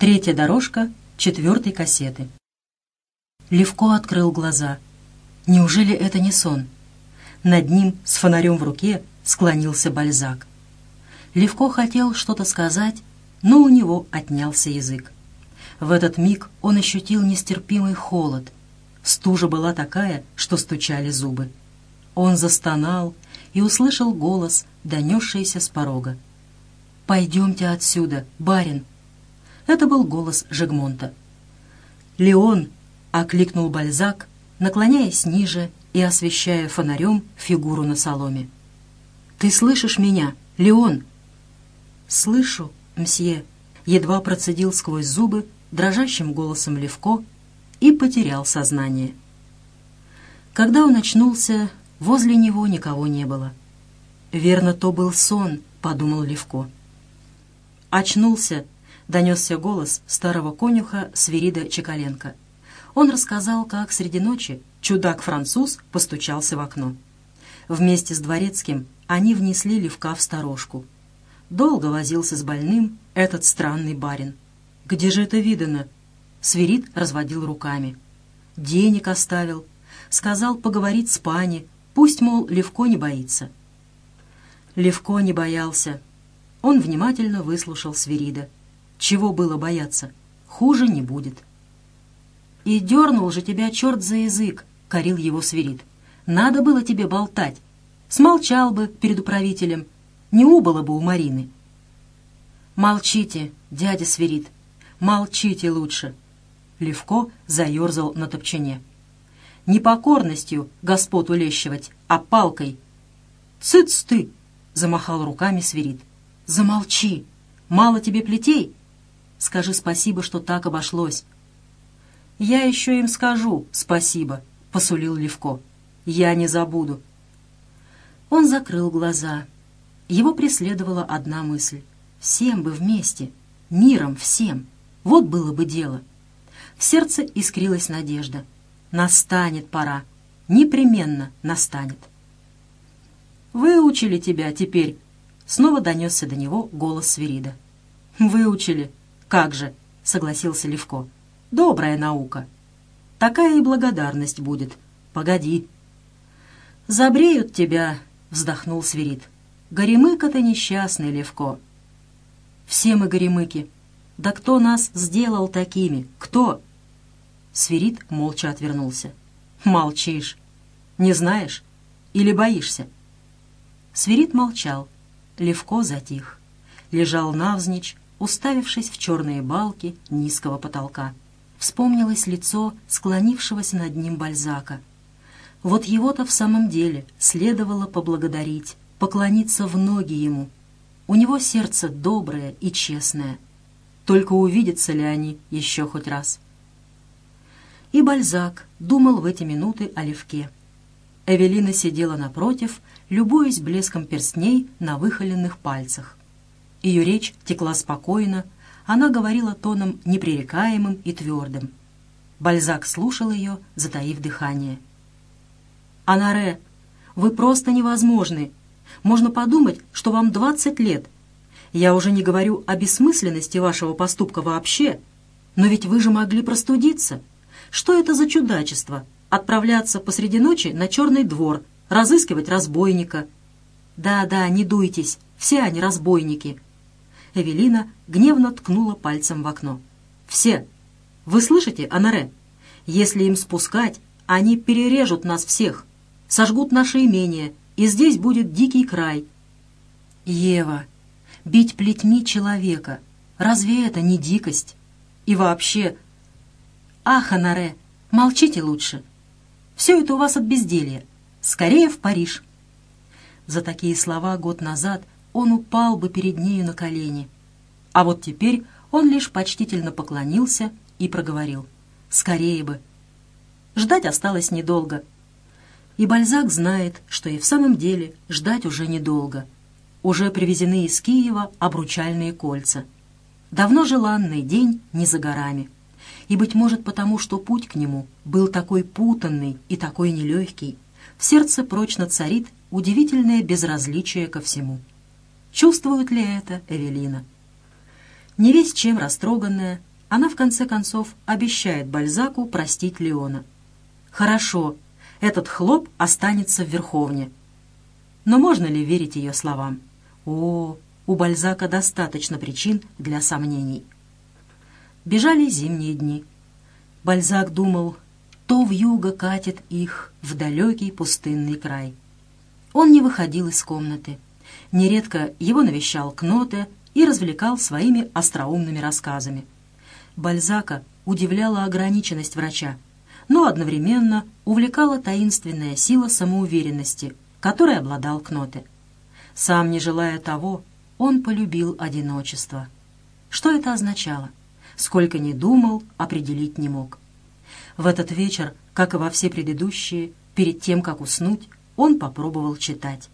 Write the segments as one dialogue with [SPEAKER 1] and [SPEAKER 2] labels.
[SPEAKER 1] Третья дорожка четвертой кассеты. Левко открыл глаза. Неужели это не сон? Над ним с фонарем в руке склонился Бальзак. Левко хотел что-то сказать, но у него отнялся язык. В этот миг он ощутил нестерпимый холод. Стужа была такая, что стучали зубы. Он застонал и услышал голос, донесшийся с порога. «Пойдемте отсюда, барин!» Это был голос Жегмонта. «Леон!» — окликнул Бальзак, наклоняясь ниже и освещая фонарем фигуру на соломе. «Ты слышишь меня, Леон?» «Слышу, мсье», — едва процедил сквозь зубы дрожащим голосом Левко и потерял сознание. Когда он очнулся, возле него никого не было. «Верно, то был сон», — подумал Левко. «Очнулся», — донесся голос старого конюха Свирида Чекаленко. Он рассказал, как среди ночи чудак-француз постучался в окно. Вместе с дворецким они внесли Левка в сторожку. Долго возился с больным этот странный барин. «Где же это видано?» Свирид разводил руками. «Денег оставил. Сказал поговорить с пани. Пусть, мол, Левко не боится». Левко не боялся. Он внимательно выслушал Свирида. Чего было бояться? Хуже не будет. «И дернул же тебя черт за язык!» — корил его Свирид. «Надо было тебе болтать. Смолчал бы перед управителем. Не убыло бы у Марины». «Молчите, дядя Свирид, молчите лучше!» Левко заерзал на топчине. «Непокорностью господ улещивать, а палкой!» «Цыц ты!» — замахал руками Свирид. «Замолчи! Мало тебе плетей? Скажи спасибо, что так обошлось. «Я еще им скажу спасибо», — посулил Левко. «Я не забуду». Он закрыл глаза. Его преследовала одна мысль. «Всем бы вместе, миром всем. Вот было бы дело». В сердце искрилась надежда. «Настанет пора. Непременно настанет». «Выучили тебя теперь», — снова донесся до него голос Свирида. «Выучили. Как же», — согласился Левко. Добрая наука. Такая и благодарность будет. Погоди. «Забреют тебя», — вздохнул Свирид. «Горемыка ты несчастный, Левко». «Все мы горемыки. Да кто нас сделал такими? Кто?» Свирид молча отвернулся. «Молчишь. Не знаешь? Или боишься?» Свирид молчал. Левко затих. Лежал навзничь, уставившись в черные балки низкого потолка вспомнилось лицо склонившегося над ним Бальзака. Вот его-то в самом деле следовало поблагодарить, поклониться в ноги ему. У него сердце доброе и честное. Только увидятся ли они еще хоть раз? И Бальзак думал в эти минуты о Левке. Эвелина сидела напротив, любуясь блеском перстней на выхоленных пальцах. Ее речь текла спокойно, она говорила тоном непререкаемым и твердым. Бальзак слушал ее, затаив дыхание. «Анаре, вы просто невозможны. Можно подумать, что вам двадцать лет. Я уже не говорю о бессмысленности вашего поступка вообще, но ведь вы же могли простудиться. Что это за чудачество? Отправляться посреди ночи на черный двор, разыскивать разбойника. Да-да, не дуйтесь, все они разбойники. Эвелина гневно ткнула пальцем в окно. «Все! Вы слышите, Анаре? Если им спускать, они перережут нас всех, сожгут наше имение, и здесь будет дикий край». «Ева, бить плетьми человека, разве это не дикость? И вообще...» «Ах, Анаре, молчите лучше. Все это у вас от безделья. Скорее в Париж». За такие слова год назад он упал бы перед нею на колени. А вот теперь он лишь почтительно поклонился и проговорил. «Скорее бы!» Ждать осталось недолго. И Бальзак знает, что и в самом деле ждать уже недолго. Уже привезены из Киева обручальные кольца. Давно желанный день не за горами. И, быть может, потому что путь к нему был такой путанный и такой нелегкий, в сердце прочно царит удивительное безразличие ко всему. Чувствует ли это Эвелина? Не весь чем растроганная, она в конце концов обещает Бальзаку простить Леона. Хорошо, этот хлоп останется в Верховне. Но можно ли верить ее словам? О, у Бальзака достаточно причин для сомнений. Бежали зимние дни. Бальзак думал, то в юго катит их в далекий пустынный край. Он не выходил из комнаты. Нередко его навещал Кноте и развлекал своими остроумными рассказами. Бальзака удивляла ограниченность врача, но одновременно увлекала таинственная сила самоуверенности, которой обладал Кноте. Сам не желая того, он полюбил одиночество. Что это означало? Сколько ни думал, определить не мог. В этот вечер, как и во все предыдущие, перед тем, как уснуть, он попробовал читать.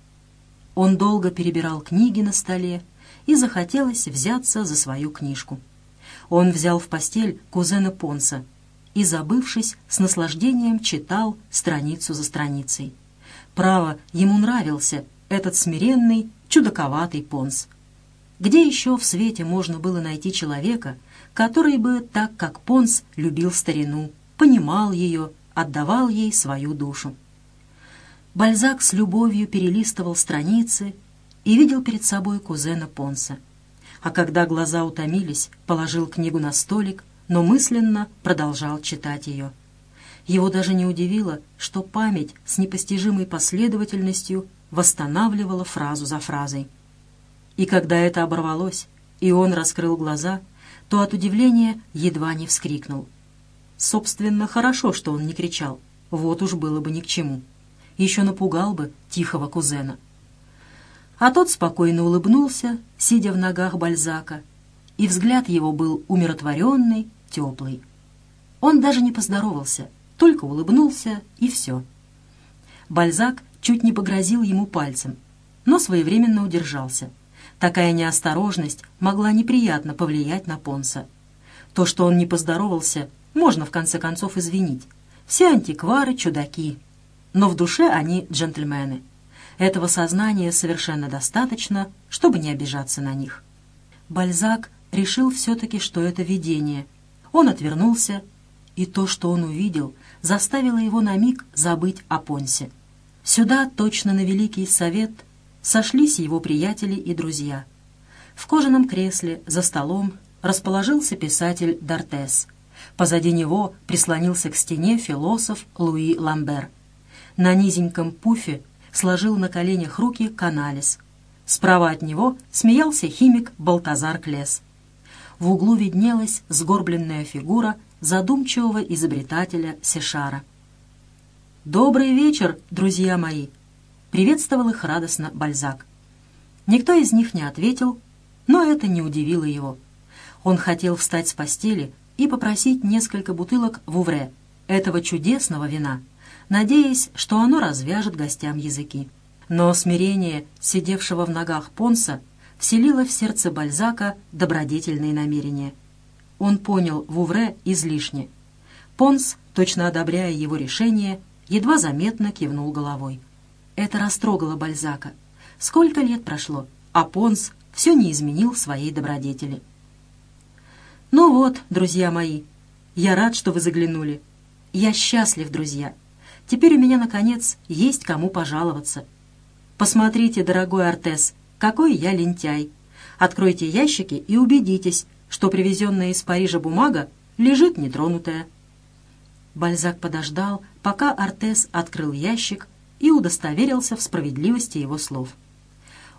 [SPEAKER 1] Он долго перебирал книги на столе, и захотелось взяться за свою книжку. Он взял в постель кузена Понса и, забывшись, с наслаждением читал страницу за страницей. Право, ему нравился этот смиренный, чудаковатый Понс. Где еще в свете можно было найти человека, который бы, так как Понс, любил старину, понимал ее, отдавал ей свою душу? Бальзак с любовью перелистывал страницы и видел перед собой кузена Понса. А когда глаза утомились, положил книгу на столик, но мысленно продолжал читать ее. Его даже не удивило, что память с непостижимой последовательностью восстанавливала фразу за фразой. И когда это оборвалось, и он раскрыл глаза, то от удивления едва не вскрикнул. Собственно, хорошо, что он не кричал, вот уж было бы ни к чему еще напугал бы тихого кузена. А тот спокойно улыбнулся, сидя в ногах Бальзака, и взгляд его был умиротворенный, теплый. Он даже не поздоровался, только улыбнулся, и все. Бальзак чуть не погрозил ему пальцем, но своевременно удержался. Такая неосторожность могла неприятно повлиять на Понса. То, что он не поздоровался, можно в конце концов извинить. Все антиквары — чудаки, но в душе они джентльмены. Этого сознания совершенно достаточно, чтобы не обижаться на них. Бальзак решил все-таки, что это видение. Он отвернулся, и то, что он увидел, заставило его на миг забыть о Понсе. Сюда, точно на Великий Совет, сошлись его приятели и друзья. В кожаном кресле за столом расположился писатель Дортес. Позади него прислонился к стене философ Луи Ламбер. На низеньком пуфе сложил на коленях руки каналис. Справа от него смеялся химик Балтазар Клес. В углу виднелась сгорбленная фигура задумчивого изобретателя Сешара. «Добрый вечер, друзья мои!» — приветствовал их радостно Бальзак. Никто из них не ответил, но это не удивило его. Он хотел встать с постели и попросить несколько бутылок вувре, этого чудесного вина — надеясь, что оно развяжет гостям языки. Но смирение сидевшего в ногах Понса вселило в сердце Бальзака добродетельные намерения. Он понял Вувре излишне. Понс, точно одобряя его решение, едва заметно кивнул головой. Это растрогало Бальзака. Сколько лет прошло, а Понс все не изменил своей добродетели. «Ну вот, друзья мои, я рад, что вы заглянули. Я счастлив, друзья. Теперь у меня, наконец, есть кому пожаловаться. Посмотрите, дорогой Артес, какой я лентяй. Откройте ящики и убедитесь, что привезенная из Парижа бумага лежит нетронутая. Бальзак подождал, пока Артес открыл ящик и удостоверился в справедливости его слов.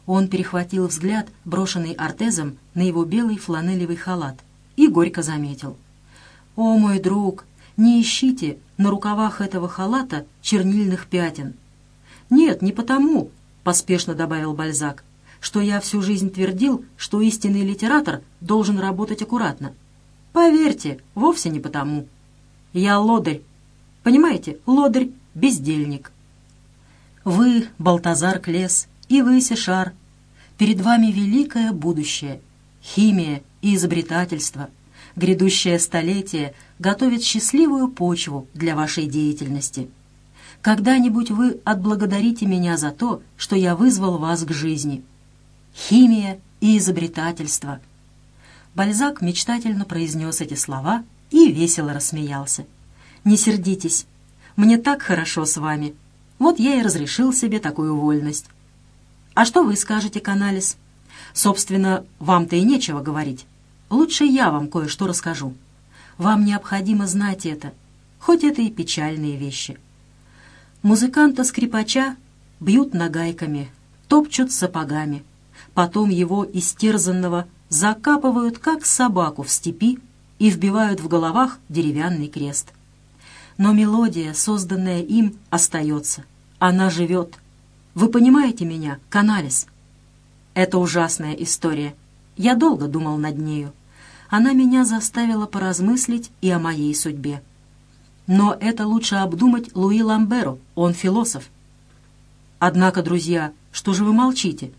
[SPEAKER 1] Он перехватил взгляд, брошенный Артезом на его белый фланелевый халат, и горько заметил. «О, мой друг, не ищите на рукавах этого халата чернильных пятен. «Нет, не потому», — поспешно добавил Бальзак, «что я всю жизнь твердил, что истинный литератор должен работать аккуратно. Поверьте, вовсе не потому. Я лодырь. Понимаете, лодырь — бездельник. Вы, Балтазар Клес, и вы, Сешар. Перед вами великое будущее, химия и изобретательство — грядущее столетие готовит счастливую почву для вашей деятельности. Когда-нибудь вы отблагодарите меня за то, что я вызвал вас к жизни. Химия и изобретательство. Бальзак мечтательно произнес эти слова и весело рассмеялся. «Не сердитесь, мне так хорошо с вами. Вот я и разрешил себе такую вольность. А что вы скажете, Каналис? Собственно, вам-то и нечего говорить. Лучше я вам кое-что расскажу. Вам необходимо знать это, хоть это и печальные вещи. Музыканта-скрипача бьют нагайками, топчут сапогами. Потом его истерзанного закапывают, как собаку в степи, и вбивают в головах деревянный крест. Но мелодия, созданная им, остается. Она живет. Вы понимаете меня, Каналис? Это ужасная история. Я долго думал над нею. Она меня заставила поразмыслить и о моей судьбе. Но это лучше обдумать Луи Ламберу, он философ. Однако, друзья, что же вы молчите?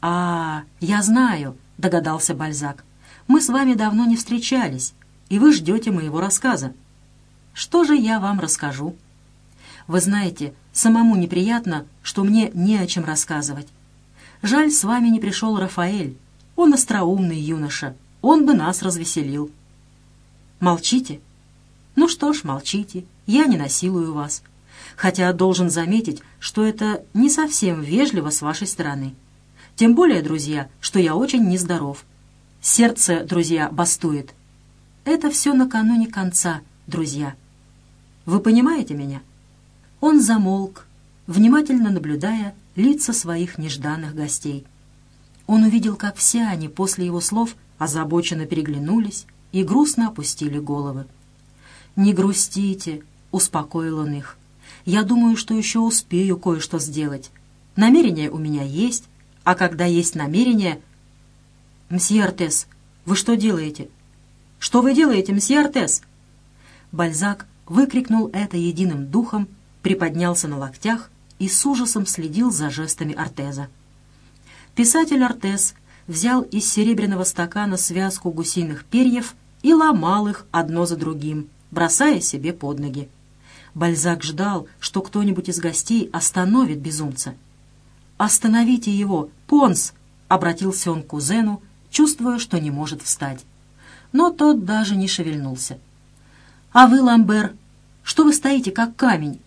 [SPEAKER 1] А, я знаю, догадался Бальзак. Мы с вами давно не встречались, и вы ждете моего рассказа. Что же я вам расскажу? Вы знаете, самому неприятно, что мне не о чем рассказывать. Жаль, с вами не пришел Рафаэль. Он остроумный юноша, он бы нас развеселил. Молчите? Ну что ж, молчите, я не насилую вас. Хотя должен заметить, что это не совсем вежливо с вашей стороны. Тем более, друзья, что я очень нездоров. Сердце, друзья, бастует. Это все накануне конца, друзья. Вы понимаете меня?» Он замолк, внимательно наблюдая лица своих нежданных гостей. Он увидел, как все они после его слов озабоченно переглянулись и грустно опустили головы. «Не грустите», — успокоил он их. «Я думаю, что еще успею кое-что сделать. Намерение у меня есть, а когда есть намерение...» «Мсье Артес, вы что делаете?» «Что вы делаете, мсье Артес?» Бальзак выкрикнул это единым духом, приподнялся на локтях и с ужасом следил за жестами Артеза. Писатель Артез взял из серебряного стакана связку гусиных перьев и ломал их одно за другим, бросая себе под ноги. Бальзак ждал, что кто-нибудь из гостей остановит безумца. «Остановите его! Понс!» — обратился он к кузену, чувствуя, что не может встать. Но тот даже не шевельнулся. «А вы, Ламбер, что вы стоите, как камень?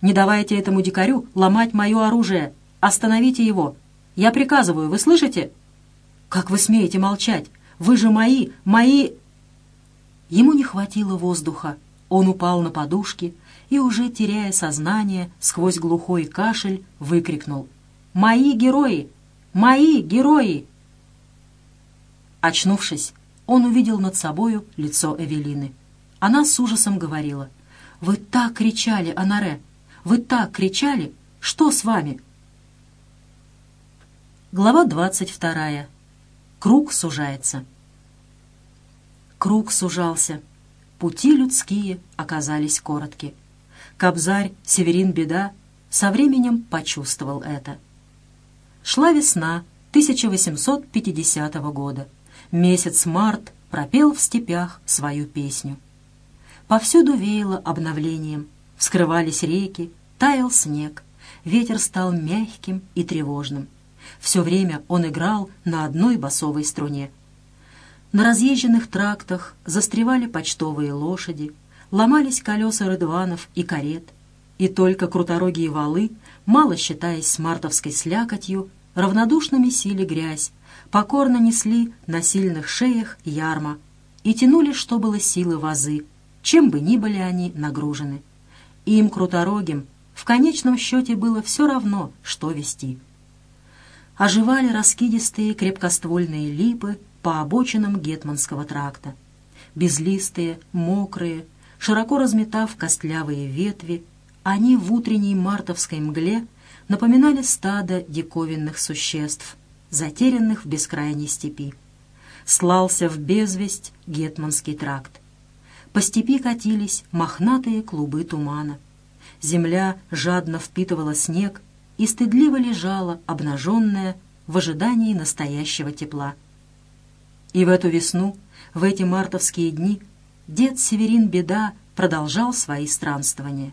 [SPEAKER 1] Не давайте этому дикарю ломать мое оружие! Остановите его! Я приказываю, вы слышите?» «Как вы смеете молчать? Вы же мои, мои...» Ему не хватило воздуха. Он упал на подушки и, уже теряя сознание, сквозь глухой кашель, выкрикнул. «Мои герои! Мои герои!» Очнувшись, он увидел над собою лицо Эвелины. Она с ужасом говорила. «Вы так кричали, Анаре! Вы так кричали! Что с вами?» Глава двадцать вторая. Круг сужается. Круг сужался. Пути людские оказались коротки. Кобзарь Северин Беда со временем почувствовал это. Шла весна 1850 года. Месяц март пропел в степях свою песню. Повсюду веяло обновлением. Вскрывались реки, таял снег. Ветер стал мягким и тревожным. Все время он играл на одной басовой струне. На разъезженных трактах застревали почтовые лошади, ломались колеса рыдванов и карет, и только круторогие валы, мало считаясь с мартовской слякотью, равнодушно месили грязь, покорно несли на сильных шеях ярма и тянули, что было силы вазы, чем бы ни были они нагружены. Им, круторогим, в конечном счете было все равно, что вести. Оживали раскидистые крепкоствольные липы, по обочинам Гетманского тракта. Безлистые, мокрые, широко разметав костлявые ветви, они в утренней мартовской мгле напоминали стадо диковинных существ, затерянных в бескрайней степи. Слался в безвесть Гетманский тракт. По степи катились мохнатые клубы тумана. Земля жадно впитывала снег и стыдливо лежала, обнаженная, в ожидании настоящего тепла. И в эту весну, в эти мартовские дни, дед Северин Беда продолжал свои странствования.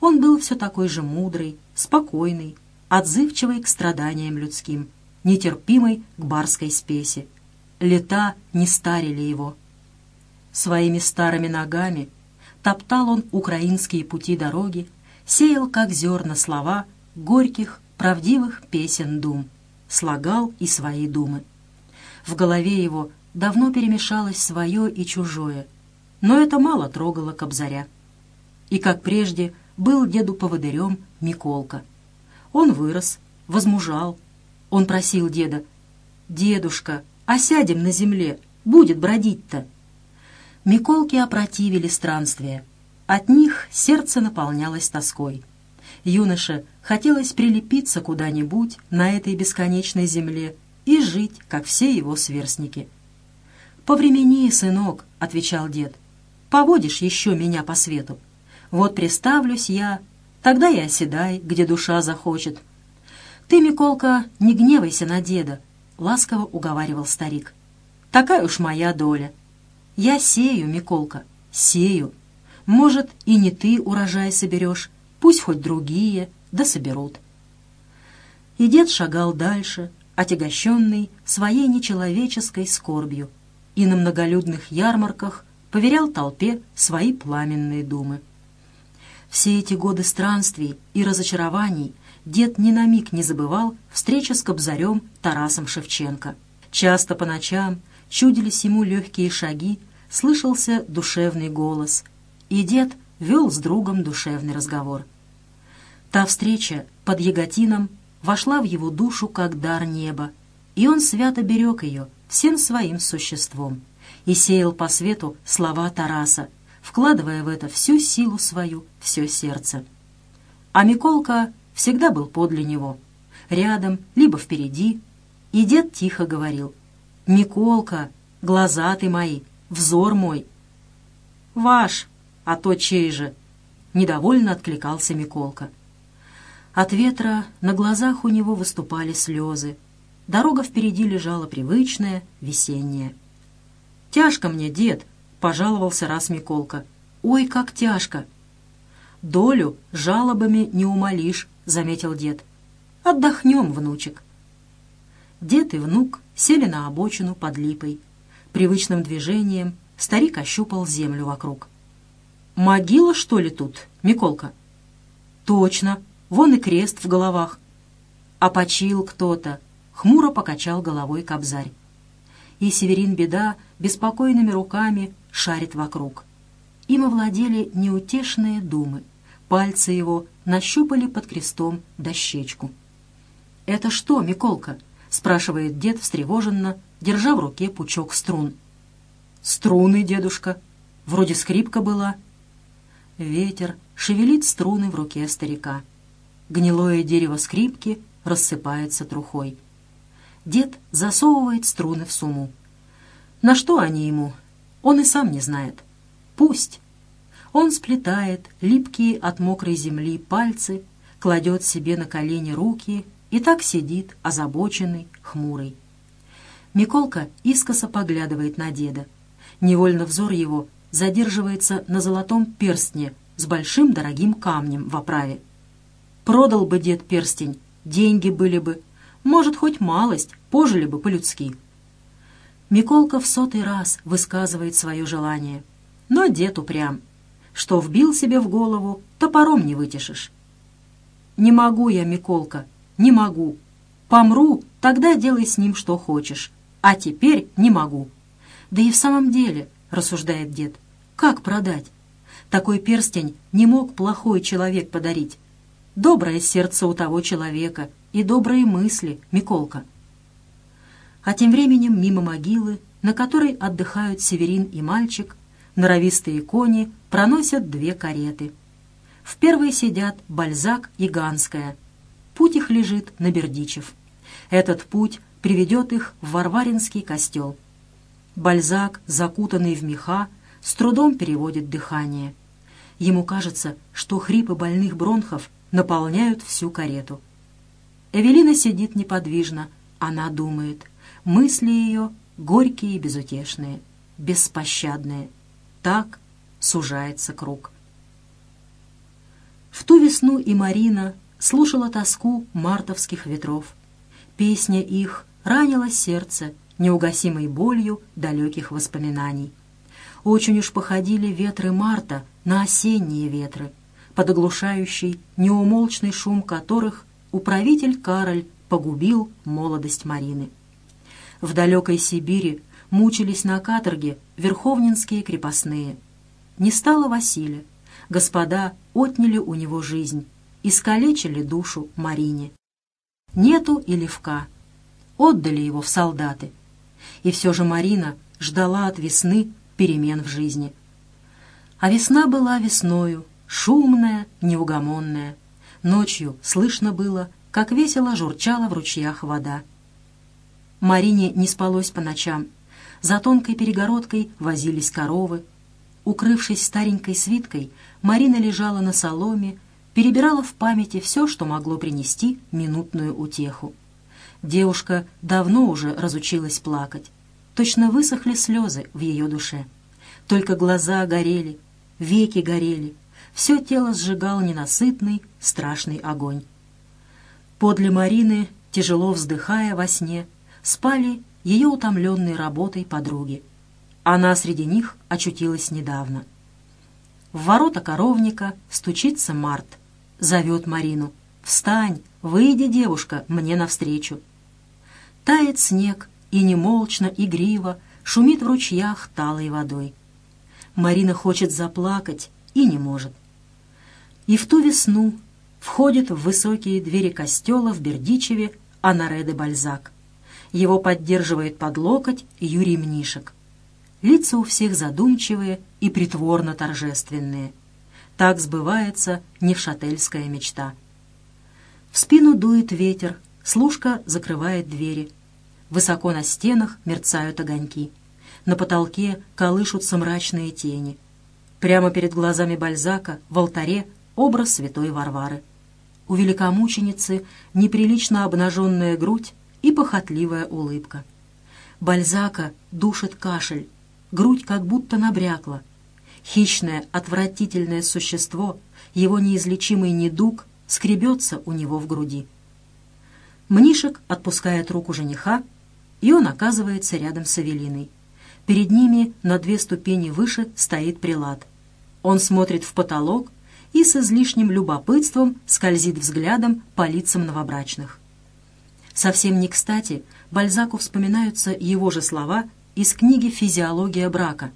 [SPEAKER 1] Он был все такой же мудрый, спокойный, отзывчивый к страданиям людским, нетерпимый к барской спеси. лета не старили его. Своими старыми ногами топтал он украинские пути дороги, сеял, как зерна, слова горьких, правдивых песен дум, слагал и свои думы. В голове его давно перемешалось свое и чужое, но это мало трогало Кобзаря. И, как прежде, был деду поводырем Миколка. Он вырос, возмужал. Он просил деда, «Дедушка, осядем на земле, будет бродить-то». Миколки опротивили странствия. От них сердце наполнялось тоской. Юноше хотелось прилепиться куда-нибудь на этой бесконечной земле и жить, как все его сверстники. «Повремени, сынок», — отвечал дед, — «поводишь еще меня по свету. Вот приставлюсь я, тогда и оседай, где душа захочет». «Ты, Миколка, не гневайся на деда», — ласково уговаривал старик. «Такая уж моя доля. Я сею, Миколка, сею. Может, и не ты урожай соберешь, пусть хоть другие, да соберут». И дед шагал дальше, отягощенный своей нечеловеческой скорбью, и на многолюдных ярмарках поверял толпе свои пламенные думы. Все эти годы странствий и разочарований дед ни на миг не забывал встречи с Кобзарем Тарасом Шевченко. Часто по ночам чудились ему легкие шаги, слышался душевный голос, и дед вел с другом душевный разговор. Та встреча под Яготином вошла в его душу как дар неба, и он свято берег ее всем своим существом и сеял по свету слова Тараса, вкладывая в это всю силу свою, все сердце. А Миколка всегда был подле него, рядом, либо впереди, и дед тихо говорил «Миколка, глаза ты мои, взор мой». «Ваш, а то чей же?» — недовольно откликался Миколка. От ветра на глазах у него выступали слезы. Дорога впереди лежала привычная, весенняя. «Тяжко мне, дед», — пожаловался раз Миколка. «Ой, как тяжко!» «Долю жалобами не умолишь», — заметил дед. «Отдохнем, внучек». Дед и внук сели на обочину под липой. Привычным движением старик ощупал землю вокруг. «Могила, что ли, тут, Миколка?» «Точно», Вон и крест в головах. А почил кто-то, хмуро покачал головой кобзарь. И Северин Беда беспокойными руками шарит вокруг. Им овладели неутешные думы. Пальцы его нащупали под крестом дощечку. «Это что, Миколка?» — спрашивает дед встревоженно, держа в руке пучок струн. «Струны, дедушка. Вроде скрипка была». Ветер шевелит струны в руке старика гнилое дерево скрипки рассыпается трухой. Дед засовывает струны в сумму. На что они ему? Он и сам не знает. Пусть. Он сплетает липкие от мокрой земли пальцы, кладет себе на колени руки и так сидит, озабоченный, хмурый. Миколка искоса поглядывает на деда. Невольно взор его задерживается на золотом перстне с большим дорогим камнем в оправе. Продал бы дед перстень, деньги были бы. Может, хоть малость, пожили бы по-людски. Миколка в сотый раз высказывает свое желание. Но дед упрям. Что вбил себе в голову, топором не вытешишь. «Не могу я, Миколка, не могу. Помру, тогда делай с ним что хочешь. А теперь не могу». «Да и в самом деле», — рассуждает дед, — «как продать? Такой перстень не мог плохой человек подарить доброе сердце у того человека и добрые мысли, Миколка. А тем временем мимо могилы, на которой отдыхают Северин и мальчик, норовистые кони проносят две кареты. В первой сидят Бальзак и Ганская. Путь их лежит на Бердичев. Этот путь приведет их в Варваринский костел. Бальзак, закутанный в меха, с трудом переводит дыхание. Ему кажется, что хрипы больных бронхов наполняют всю карету. Эвелина сидит неподвижно, она думает. Мысли ее горькие и безутешные, беспощадные. Так сужается круг. В ту весну и Марина слушала тоску мартовских ветров. Песня их ранила сердце неугасимой болью далеких воспоминаний. Очень уж походили ветры марта на осенние ветры, под оглушающий, неумолчный шум которых управитель Кароль погубил молодость Марины. В далекой Сибири мучились на каторге верховнинские крепостные. Не стало Василия. Господа отняли у него жизнь, искалечили душу Марине. Нету и Левка. Отдали его в солдаты. И все же Марина ждала от весны перемен в жизни. А весна была весною, шумная, неугомонная. Ночью слышно было, как весело журчала в ручьях вода. Марине не спалось по ночам. За тонкой перегородкой возились коровы. Укрывшись старенькой свиткой, Марина лежала на соломе, перебирала в памяти все, что могло принести минутную утеху. Девушка давно уже разучилась плакать. Точно высохли слезы в ее душе. Только глаза горели, веки горели, все тело сжигал ненасытный, страшный огонь. Подле Марины, тяжело вздыхая во сне, спали ее утомленные работой подруги. Она среди них очутилась недавно. В ворота коровника стучится Март. Зовет Марину. «Встань! Выйди, девушка, мне навстречу!» Тает снег, и немолчно, игриво шумит в ручьях талой водой. Марина хочет заплакать и не может. И в ту весну входит в высокие двери костела в Бердичеве Анаре де Бальзак. Его поддерживает под локоть Юрий Мнишек. Лица у всех задумчивые и притворно торжественные. Так сбывается невшательская мечта. В спину дует ветер, служка закрывает двери. Высоко на стенах мерцают огоньки. На потолке колышутся мрачные тени. Прямо перед глазами Бальзака в алтаре образ святой Варвары. У великомученицы неприлично обнаженная грудь и похотливая улыбка. Бальзака душит кашель, грудь как будто набрякла. Хищное, отвратительное существо, его неизлечимый недуг, скребется у него в груди. Мнишек отпускает руку жениха, и он оказывается рядом с Эвелиной. Перед ними на две ступени выше стоит прилад. Он смотрит в потолок и с излишним любопытством скользит взглядом по лицам новобрачных. Совсем не кстати Бальзаку вспоминаются его же слова из книги «Физиология брака».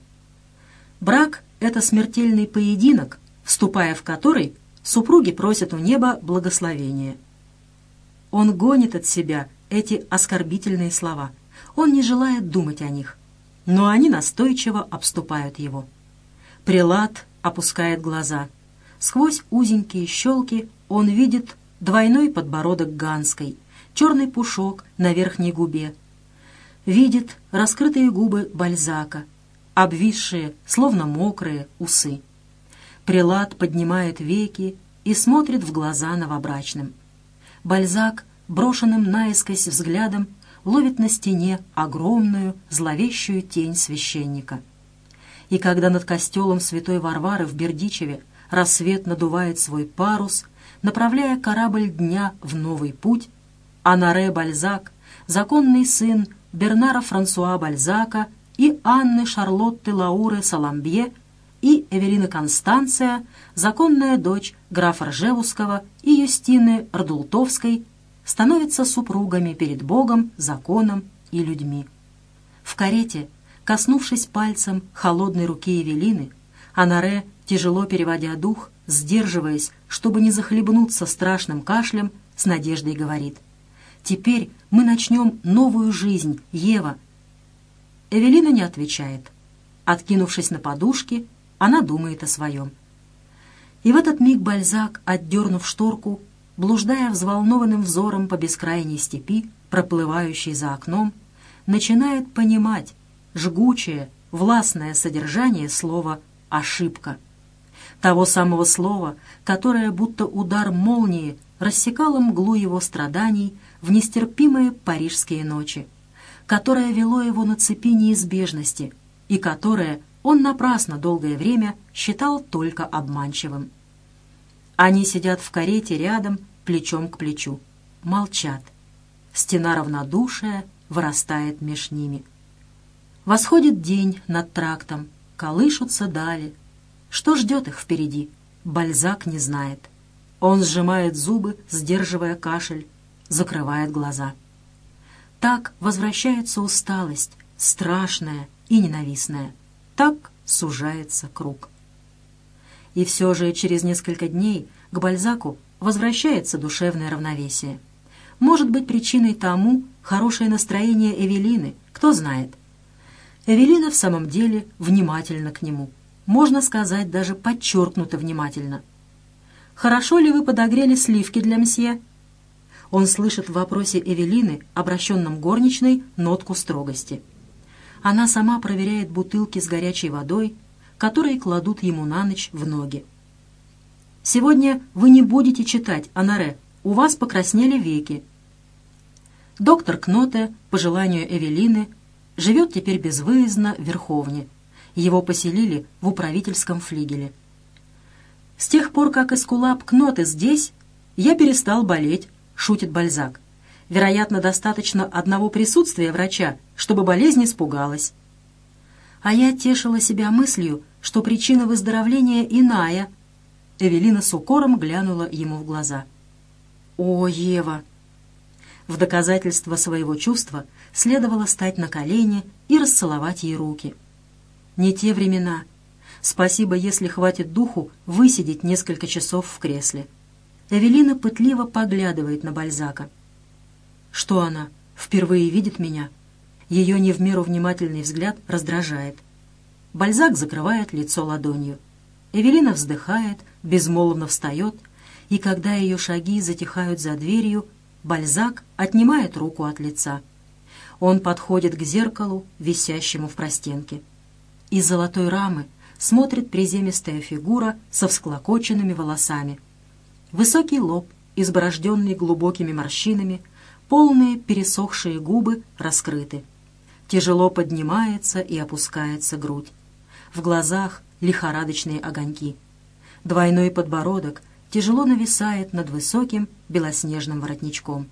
[SPEAKER 1] Брак — это смертельный поединок, вступая в который супруги просят у неба благословения. Он гонит от себя эти оскорбительные слова. Он не желает думать о них, но они настойчиво обступают его. Прилад опускает глаза. Сквозь узенькие щелки он видит двойной подбородок Ганской — черный пушок на верхней губе. Видит раскрытые губы Бальзака, обвисшие, словно мокрые, усы. Прилад поднимает веки и смотрит в глаза новобрачным. Бальзак, брошенным наискось взглядом, ловит на стене огромную, зловещую тень священника. И когда над костелом святой Варвары в Бердичеве рассвет надувает свой парус, направляя корабль дня в новый путь, Анаре Бальзак, законный сын Бернара Франсуа Бальзака и Анны Шарлотты Лауры Саламбье и Эвелины Констанция, законная дочь графа Ржевуского и Юстины Рдултовской, становятся супругами перед Богом, законом и людьми. В карете, коснувшись пальцем холодной руки Эвелины, Анаре, тяжело переводя дух, сдерживаясь, чтобы не захлебнуться страшным кашлем, с надеждой говорит Теперь мы начнем новую жизнь, Ева». Эвелина не отвечает. Откинувшись на подушки, она думает о своем. И в этот миг Бальзак, отдернув шторку, блуждая взволнованным взором по бескрайней степи, проплывающей за окном, начинает понимать жгучее, властное содержание слова «ошибка». Того самого слова, которое, будто удар молнии, рассекало мглу его страданий в нестерпимые парижские ночи, которое вело его на цепи неизбежности и которое он напрасно долгое время считал только обманчивым. Они сидят в карете рядом, плечом к плечу, молчат. Стена равнодушия вырастает меж ними. Восходит день над трактом, колышутся дали. Что ждет их впереди, Бальзак не знает. Он сжимает зубы, сдерживая кашель, закрывает глаза. Так возвращается усталость, страшная и ненавистная. Так сужается круг. И все же через несколько дней к Бальзаку возвращается душевное равновесие. Может быть причиной тому хорошее настроение Эвелины, кто знает. Эвелина в самом деле внимательна к нему. Можно сказать, даже подчеркнуто внимательно. «Хорошо ли вы подогрели сливки для мсье?» Он слышит в вопросе Эвелины, обращенном горничной, нотку строгости. Она сама проверяет бутылки с горячей водой, которые кладут ему на ночь в ноги. «Сегодня вы не будете читать, Анаре, у вас покраснели веки». Доктор Кноте, по желанию Эвелины, живет теперь безвыездно в Верховне. Его поселили в управительском флигеле. «С тех пор, как Эскулап Кноте здесь, я перестал болеть», — шутит Бальзак. «Вероятно, достаточно одного присутствия врача, чтобы болезнь испугалась». А я тешила себя мыслью, что причина выздоровления иная. Эвелина с укором глянула ему в глаза. «О, Ева!» В доказательство своего чувства следовало стать на колени и расцеловать ей руки. Не те времена. Спасибо, если хватит духу высидеть несколько часов в кресле. Эвелина пытливо поглядывает на Бальзака. Что она, впервые видит меня? Ее не в меру внимательный взгляд раздражает. Бальзак закрывает лицо ладонью. Эвелина вздыхает, безмолвно встает, и когда ее шаги затихают за дверью, Бальзак отнимает руку от лица. Он подходит к зеркалу, висящему в простенке. Из золотой рамы смотрит приземистая фигура со всклокоченными волосами. Высокий лоб, изборожденный глубокими морщинами, полные пересохшие губы раскрыты. Тяжело поднимается и опускается грудь. В глазах лихорадочные огоньки. Двойной подбородок тяжело нависает над высоким белоснежным воротничком.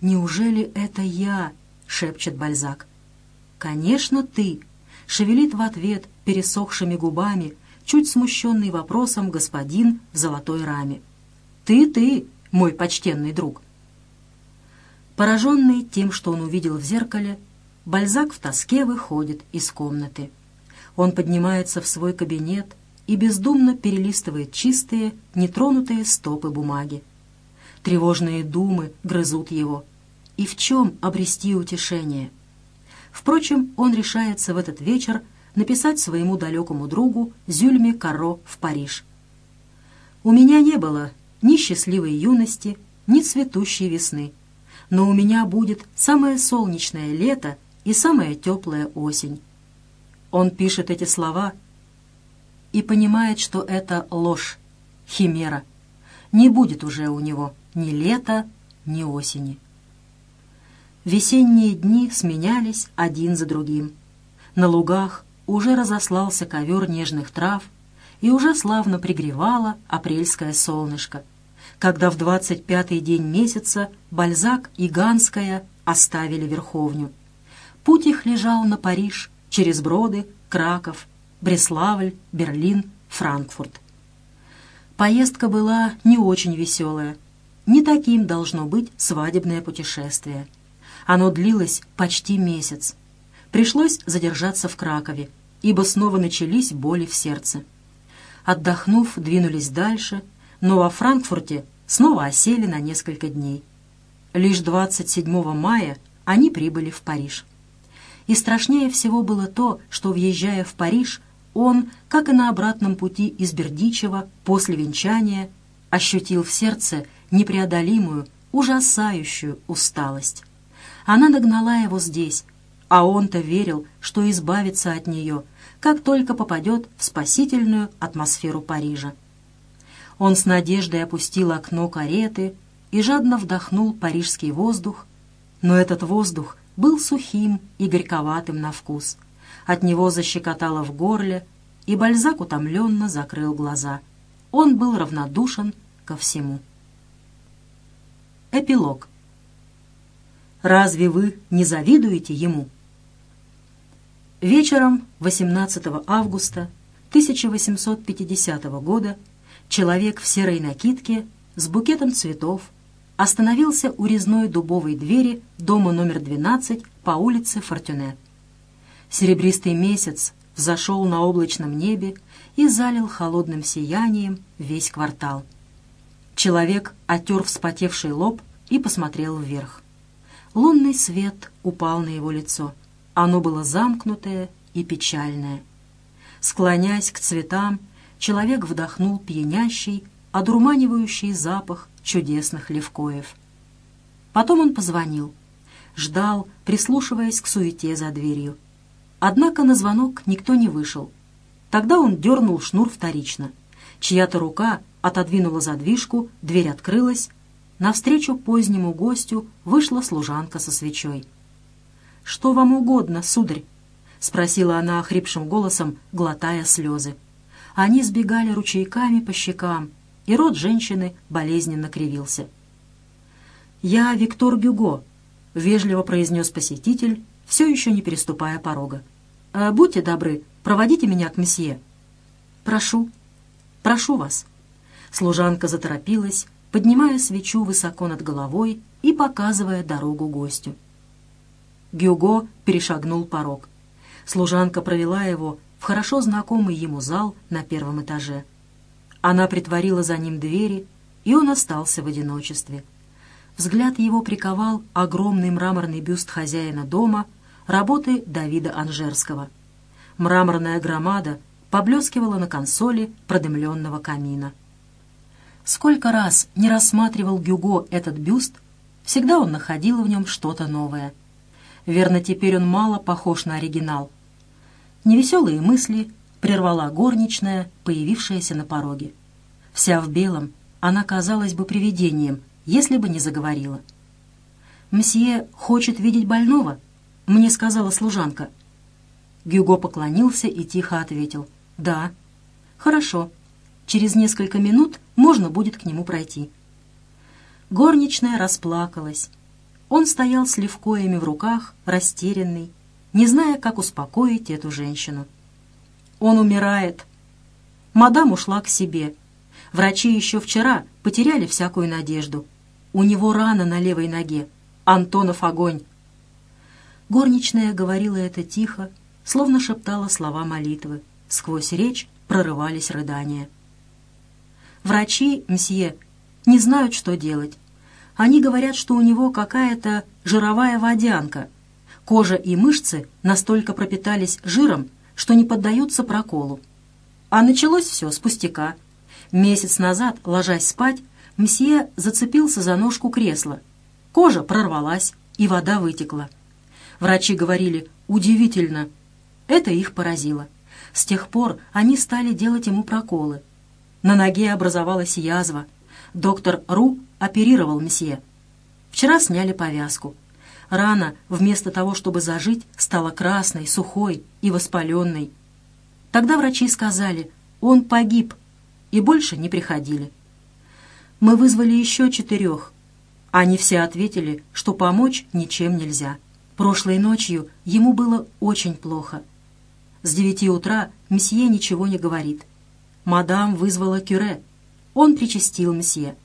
[SPEAKER 1] «Неужели это я?» — шепчет Бальзак. «Конечно, ты!» — шевелит в ответ пересохшими губами, чуть смущенный вопросом господин в золотой раме. «Ты, ты, мой почтенный друг!» Пораженный тем, что он увидел в зеркале, Бальзак в тоске выходит из комнаты. Он поднимается в свой кабинет и бездумно перелистывает чистые, нетронутые стопы бумаги. Тревожные думы грызут его. И в чем обрести утешение? Впрочем, он решается в этот вечер написать своему далекому другу Зюльме Каро в Париж. «У меня не было ни счастливой юности, ни цветущей весны, но у меня будет самое солнечное лето и самая теплая осень. Он пишет эти слова и понимает, что это ложь, химера. Не будет уже у него ни лета, ни осени. Весенние дни сменялись один за другим. На лугах уже разослался ковер нежных трав, и уже славно пригревало апрельское солнышко, когда в двадцать пятый день месяца Бальзак и Ганская оставили Верховню. Путь их лежал на Париж, через Броды, Краков, Бреславль, Берлин, Франкфурт. Поездка была не очень веселая. Не таким должно быть свадебное путешествие. Оно длилось почти месяц. Пришлось задержаться в Кракове, ибо снова начались боли в сердце. Отдохнув, двинулись дальше, но во Франкфурте снова осели на несколько дней. Лишь 27 мая они прибыли в Париж. И страшнее всего было то, что, въезжая в Париж, он, как и на обратном пути из Бердичева после венчания, ощутил в сердце непреодолимую, ужасающую усталость. Она догнала его здесь, а он-то верил, что избавится от нее, как только попадет в спасительную атмосферу Парижа. Он с надеждой опустил окно кареты и жадно вдохнул парижский воздух, но этот воздух был сухим и горьковатым на вкус. От него защекотало в горле, и Бальзак утомленно закрыл глаза. Он был равнодушен ко всему. Эпилог. Разве вы не завидуете ему?» Вечером 18 августа 1850 года человек в серой накидке с букетом цветов остановился у резной дубовой двери дома номер 12 по улице Фортюне. Серебристый месяц взошел на облачном небе и залил холодным сиянием весь квартал. Человек отер вспотевший лоб и посмотрел вверх. Лунный свет упал на его лицо. Оно было замкнутое и печальное. Склоняясь к цветам, человек вдохнул пьянящий, одурманивающий запах чудесных левкоев. Потом он позвонил. Ждал, прислушиваясь к суете за дверью. Однако на звонок никто не вышел. Тогда он дернул шнур вторично. Чья-то рука отодвинула задвижку, дверь открылась. Навстречу позднему гостю вышла служанка со свечой. «Что вам угодно, сударь?» — спросила она охрипшим голосом, глотая слезы. Они сбегали ручейками по щекам, и рот женщины болезненно кривился. «Я Виктор Гюго», — вежливо произнес посетитель, все еще не переступая порога. «Э, «Будьте добры, проводите меня к месье». «Прошу, прошу вас». Служанка заторопилась, поднимая свечу высоко над головой и показывая дорогу гостю. Гюго перешагнул порог. Служанка провела его в хорошо знакомый ему зал на первом этаже. Она притворила за ним двери, и он остался в одиночестве. Взгляд его приковал огромный мраморный бюст хозяина дома, работы Давида Анжерского. Мраморная громада поблескивала на консоли продымленного камина. Сколько раз не рассматривал Гюго этот бюст, всегда он находил в нем что-то новое. Верно, теперь он мало похож на оригинал. Невеселые мысли прервала горничная, появившаяся на пороге. Вся в белом, она казалась бы привидением, если бы не заговорила. «Мсье хочет видеть больного?» — мне сказала служанка. Гюго поклонился и тихо ответил. «Да». «Хорошо. Через несколько минут можно будет к нему пройти». Горничная расплакалась. Он стоял с левкоями в руках, растерянный, не зная, как успокоить эту женщину. Он умирает. Мадам ушла к себе. Врачи еще вчера потеряли всякую надежду. У него рана на левой ноге. Антонов огонь. Горничная говорила это тихо, словно шептала слова молитвы. Сквозь речь прорывались рыдания. Врачи, мсье, не знают, что делать. Они говорят, что у него какая-то жировая водянка. Кожа и мышцы настолько пропитались жиром, что не поддаются проколу. А началось все с пустяка. Месяц назад, ложась спать, мсье зацепился за ножку кресла. Кожа прорвалась, и вода вытекла. Врачи говорили «удивительно». Это их поразило. С тех пор они стали делать ему проколы. На ноге образовалась язва. Доктор Ру оперировал месье. Вчера сняли повязку. Рана, вместо того, чтобы зажить, стала красной, сухой и воспаленной. Тогда врачи сказали, он погиб, и больше не приходили. Мы вызвали еще четырех. Они все ответили, что помочь ничем нельзя. Прошлой ночью ему было очень плохо. С девяти утра месье ничего не говорит. Мадам вызвала кюре. Он причастил месье.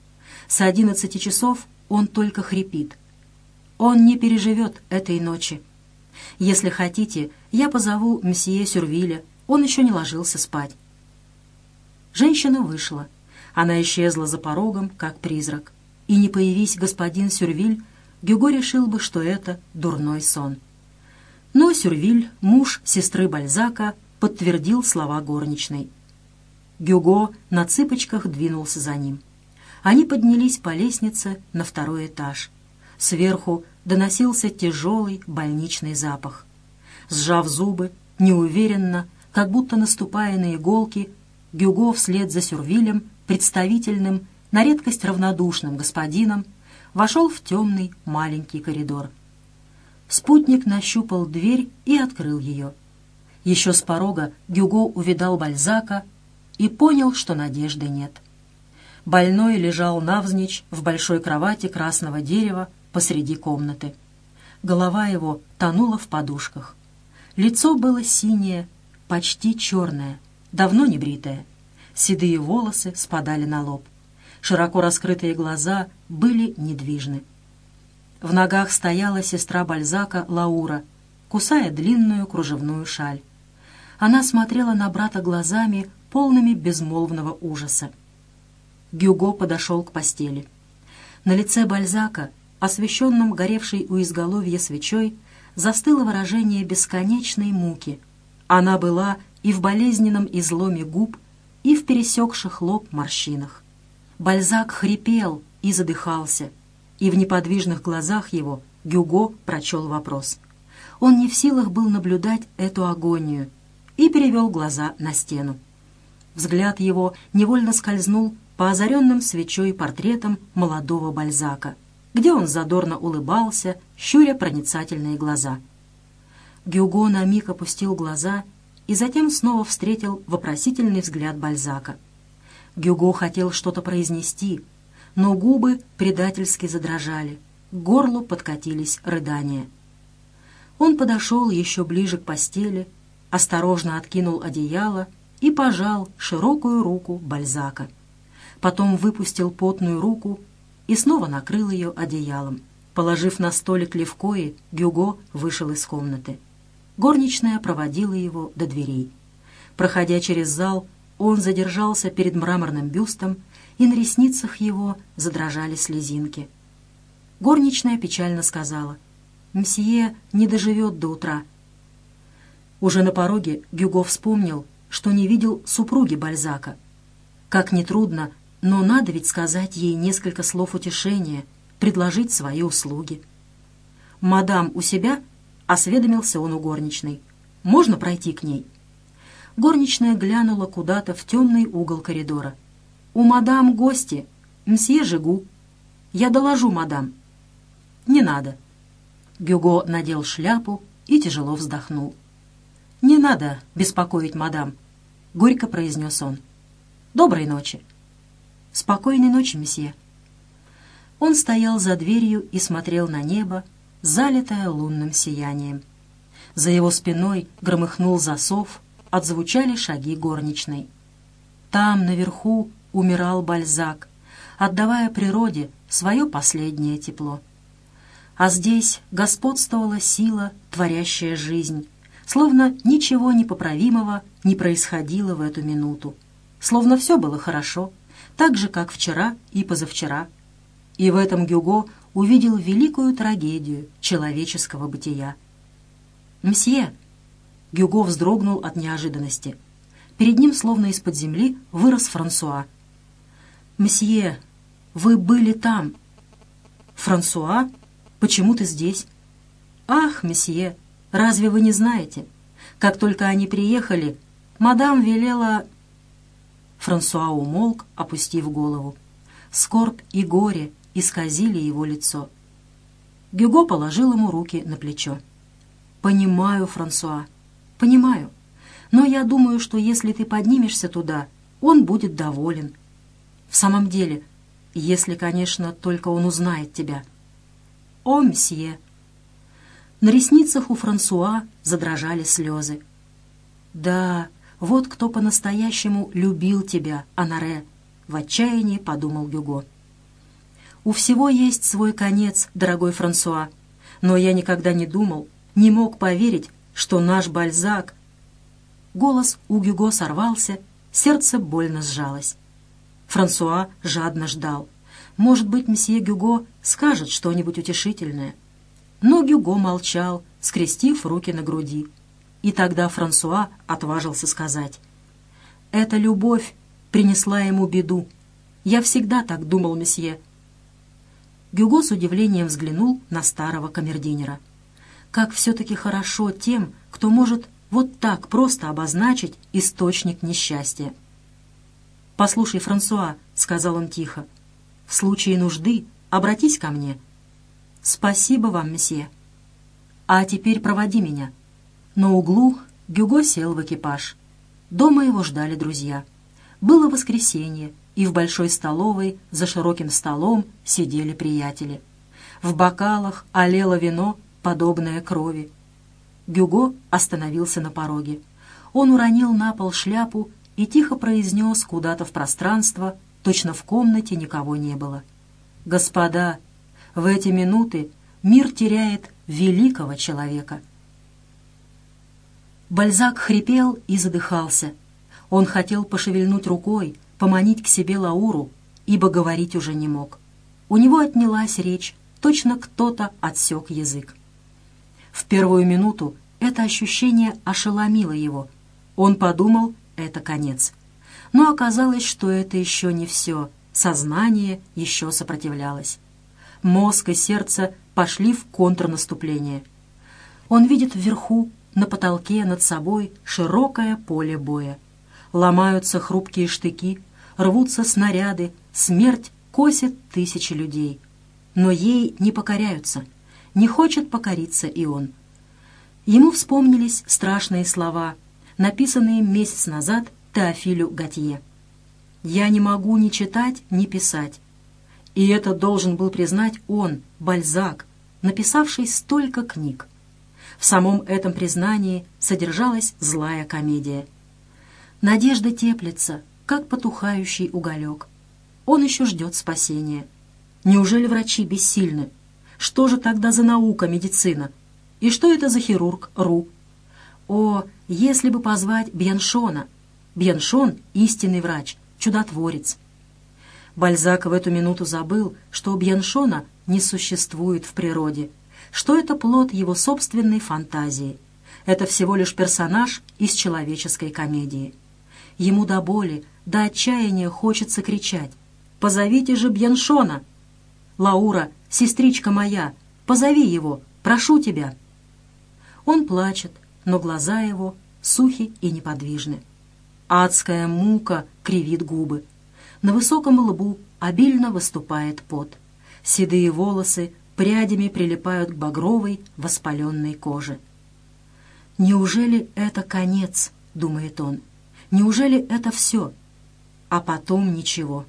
[SPEAKER 1] С одиннадцати часов он только хрипит. Он не переживет этой ночи. Если хотите, я позову мсье Сюрвиля. Он еще не ложился спать». Женщина вышла. Она исчезла за порогом, как призрак. И не появись господин Сюрвиль, Гюго решил бы, что это дурной сон. Но Сюрвиль, муж сестры Бальзака, подтвердил слова горничной. Гюго на цыпочках двинулся за ним. Они поднялись по лестнице на второй этаж. Сверху доносился тяжелый больничный запах. Сжав зубы, неуверенно, как будто наступая на иголки, Гюго вслед за Сюрвилем, представительным, на редкость равнодушным господином, вошел в темный маленький коридор. Спутник нащупал дверь и открыл ее. Еще с порога Гюго увидал Бальзака и понял, что надежды нет. Больной лежал навзничь в большой кровати красного дерева, посреди комнаты. Голова его тонула в подушках. Лицо было синее, почти черное, давно не бритое. Седые волосы спадали на лоб. Широко раскрытые глаза были недвижны. В ногах стояла сестра Бальзака Лаура, кусая длинную кружевную шаль. Она смотрела на брата глазами, полными безмолвного ужаса. Гюго подошел к постели. На лице Бальзака, освещенном горевшей у изголовья свечой, застыло выражение бесконечной муки. Она была и в болезненном изломе губ, и в пересекших лоб морщинах. Бальзак хрипел и задыхался, и в неподвижных глазах его Гюго прочел вопрос. Он не в силах был наблюдать эту агонию и перевел глаза на стену. Взгляд его невольно скользнул по озаренным свечой портретам молодого Бальзака, где он задорно улыбался, щуря проницательные глаза. Гюго на миг опустил глаза и затем снова встретил вопросительный взгляд Бальзака. Гюго хотел что-то произнести, но губы предательски задрожали, к горлу подкатились рыдания. Он подошел еще ближе к постели, осторожно откинул одеяло и пожал широкую руку Бальзака. Потом выпустил потную руку и снова накрыл ее одеялом. Положив на столик левкои, Гюго вышел из комнаты. Горничная проводила его до дверей. Проходя через зал, он задержался перед мраморным бюстом и на ресницах его задрожали слезинки. Горничная печально сказала, «Мсье не доживет до утра». Уже на пороге Гюго вспомнил, что не видел супруги Бальзака. Как нетрудно, но надо ведь сказать ей несколько слов утешения, предложить свои услуги. «Мадам у себя?» — осведомился он у горничной. «Можно пройти к ней?» Горничная глянула куда-то в темный угол коридора. «У мадам гости. Мсье Жигу. Я доложу, мадам». «Не надо». Гюго надел шляпу и тяжело вздохнул. «Не надо беспокоить мадам», — горько произнес он. «Доброй ночи». «Спокойной ночи, месье». Он стоял за дверью и смотрел на небо, залитое лунным сиянием. За его спиной громыхнул засов, отзвучали шаги горничной. Там, наверху, умирал Бальзак, отдавая природе свое последнее тепло. А здесь господствовала сила, творящая жизнь, словно ничего непоправимого не происходило в эту минуту, словно все было хорошо, так же, как вчера и позавчера. И в этом Гюго увидел великую трагедию человеческого бытия. «Мсье!» Гюго вздрогнул от неожиданности. Перед ним, словно из-под земли, вырос Франсуа — «Мсье, вы были там». «Франсуа? Почему ты здесь?» «Ах, месье, разве вы не знаете? Как только они приехали, мадам велела...» Франсуа умолк, опустив голову. Скорбь и горе исказили его лицо. Гюго положил ему руки на плечо. «Понимаю, Франсуа, понимаю. Но я думаю, что если ты поднимешься туда, он будет доволен. В самом деле, если, конечно, только он узнает тебя. О, мсье! На ресницах у Франсуа задрожали слезы. Да, вот кто по-настоящему любил тебя, Анаре, в отчаянии подумал Гюго. У всего есть свой конец, дорогой Франсуа, но я никогда не думал, не мог поверить, что наш Бальзак... Голос у Гюго сорвался, сердце больно сжалось. Франсуа жадно ждал. Может быть, месье Гюго скажет что-нибудь утешительное. Но Гюго молчал, скрестив руки на груди. И тогда Франсуа отважился сказать. «Эта любовь принесла ему беду. Я всегда так думал, месье». Гюго с удивлением взглянул на старого камердинера. Как все-таки хорошо тем, кто может вот так просто обозначить источник несчастья. «Послушай, Франсуа», — сказал он тихо, — «в случае нужды обратись ко мне». «Спасибо вам, месье». «А теперь проводи меня». На углу Гюго сел в экипаж. Дома его ждали друзья. Было воскресенье, и в большой столовой за широким столом сидели приятели. В бокалах олело вино, подобное крови. Гюго остановился на пороге. Он уронил на пол шляпу и тихо произнес куда-то в пространство, точно в комнате никого не было. «Господа, в эти минуты мир теряет великого человека». Бальзак хрипел и задыхался. Он хотел пошевельнуть рукой, поманить к себе Лауру, ибо говорить уже не мог. У него отнялась речь, точно кто-то отсек язык. В первую минуту это ощущение ошеломило его. Он подумал, это конец. Но оказалось, что это еще не все. Сознание еще сопротивлялось. Мозг и сердце пошли в контрнаступление. Он видит вверху, на потолке над собой, широкое поле боя. Ломаются хрупкие штыки, рвутся снаряды, смерть косит тысячи людей. Но ей не покоряются. Не хочет покориться и он. Ему вспомнились страшные слова, написанные месяц назад Теофилю Готье. «Я не могу ни читать, ни писать». И это должен был признать он, Бальзак, написавший столько книг. В самом этом признании содержалась злая комедия. Надежда теплится, как потухающий уголек. Он еще ждет спасения. Неужели врачи бессильны? Что же тогда за наука медицина? И что это за хирург Ру? О, если бы позвать Бьяншона! Бьяншон — истинный врач, чудотворец. Бальзак в эту минуту забыл, что Бьяншона не существует в природе, что это плод его собственной фантазии. Это всего лишь персонаж из человеческой комедии. Ему до боли, до отчаяния хочется кричать «Позовите же Бьяншона!» «Лаура, сестричка моя, позови его, прошу тебя!» Он плачет, но глаза его сухи и неподвижны. Адская мука кривит губы. На высоком лбу обильно выступает пот. Седые волосы прядями прилипают к багровой, воспаленной коже. «Неужели это конец?» — думает он. «Неужели это все?» А потом ничего.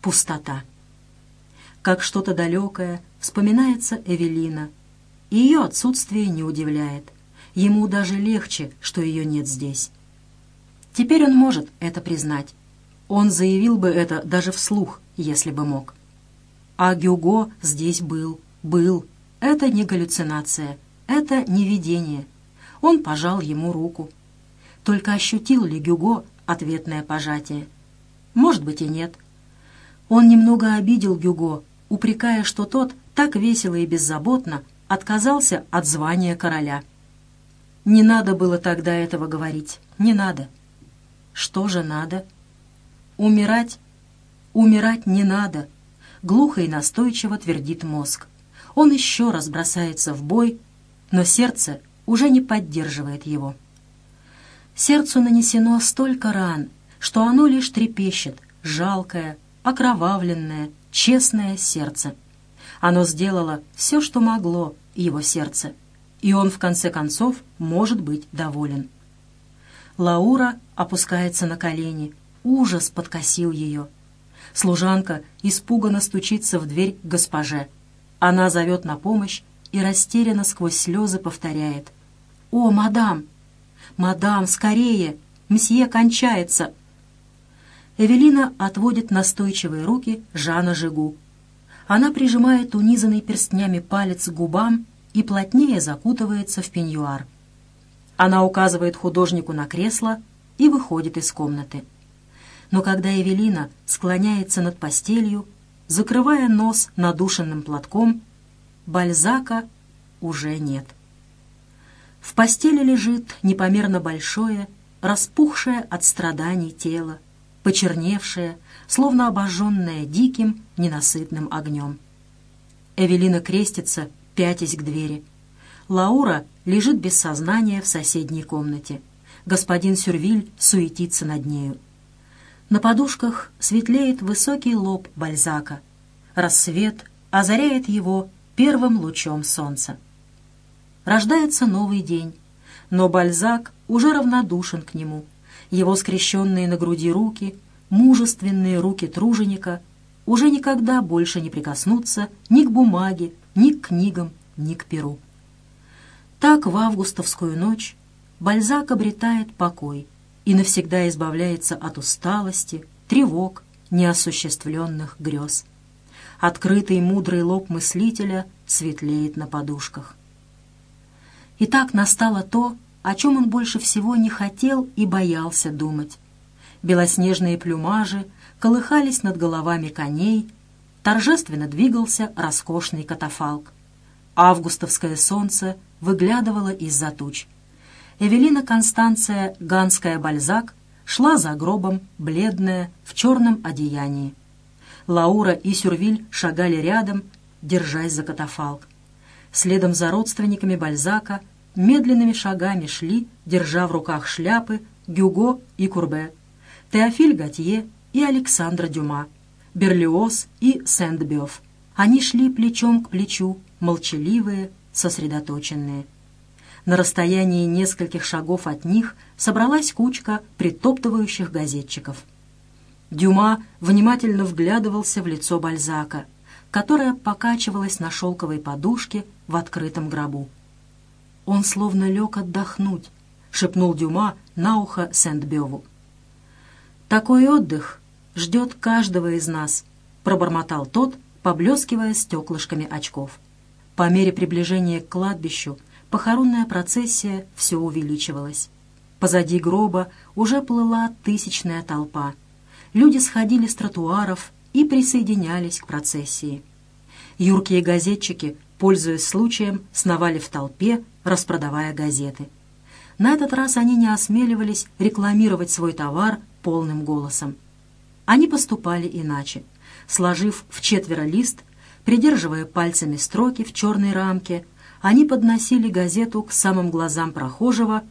[SPEAKER 1] Пустота. Как что-то далекое вспоминается Эвелина — ее отсутствие не удивляет. Ему даже легче, что ее нет здесь. Теперь он может это признать. Он заявил бы это даже вслух, если бы мог. А Гюго здесь был, был. Это не галлюцинация, это не видение. Он пожал ему руку. Только ощутил ли Гюго ответное пожатие? Может быть и нет. Он немного обидел Гюго, упрекая, что тот так весело и беззаботно отказался от звания короля. Не надо было тогда этого говорить, не надо. Что же надо? Умирать? Умирать не надо, глухо и настойчиво твердит мозг. Он еще раз бросается в бой, но сердце уже не поддерживает его. Сердцу нанесено столько ран, что оно лишь трепещет, жалкое, окровавленное, честное сердце — оно сделало все, что могло, его сердце, и он, в конце концов, может быть доволен. Лаура опускается на колени. Ужас подкосил ее. Служанка испуганно стучится в дверь к госпоже. Она зовет на помощь и растерянно сквозь слезы повторяет. «О, мадам! Мадам, скорее! Мсье кончается!» Эвелина отводит настойчивые руки Жана Жигу. Она прижимает унизанный перстнями палец к губам и плотнее закутывается в пеньюар. Она указывает художнику на кресло и выходит из комнаты. Но когда Эвелина склоняется над постелью, закрывая нос надушенным платком, Бальзака уже нет. В постели лежит непомерно большое, распухшее от страданий тело, почерневшее, словно обожженная диким, ненасытным огнем. Эвелина крестится, пятясь к двери. Лаура лежит без сознания в соседней комнате. Господин Сюрвиль суетится над нею. На подушках светлеет высокий лоб Бальзака. Рассвет озаряет его первым лучом солнца. Рождается новый день, но Бальзак уже равнодушен к нему. Его скрещенные на груди руки мужественные руки труженика уже никогда больше не прикоснутся ни к бумаге, ни к книгам, ни к перу. Так в августовскую ночь Бальзак обретает покой и навсегда избавляется от усталости, тревог, неосуществленных грез. Открытый мудрый лоб мыслителя светлеет на подушках. И так настало то, о чем он больше всего не хотел и боялся думать. Белоснежные плюмажи колыхались над головами коней, торжественно двигался роскошный катафалк. Августовское солнце выглядывало из-за туч. Эвелина Констанция Ганская-Бальзак шла за гробом, бледная, в черном одеянии. Лаура и Сюрвиль шагали рядом, держась за катафалк. Следом за родственниками Бальзака медленными шагами шли, держа в руках шляпы, Гюго и Курбе, Теофиль Готье и Александра Дюма, Берлиоз и Сент-Бёв. Они шли плечом к плечу, молчаливые, сосредоточенные. На расстоянии нескольких шагов от них собралась кучка притоптывающих газетчиков. Дюма внимательно вглядывался в лицо Бальзака, которое покачивалось на шелковой подушке в открытом гробу. «Он словно лег отдохнуть», — шепнул Дюма на ухо Сент-Беву. «Такой отдых ждет каждого из нас», — пробормотал тот, поблескивая стеклышками очков. По мере приближения к кладбищу похоронная процессия все увеличивалась. Позади гроба уже плыла тысячная толпа. Люди сходили с тротуаров и присоединялись к процессии. Юркие газетчики, пользуясь случаем, сновали в толпе, распродавая газеты. На этот раз они не осмеливались рекламировать свой товар полным голосом. Они поступали иначе. Сложив в четверо лист, придерживая пальцами строки в черной рамке, они подносили газету к самым глазам прохожего,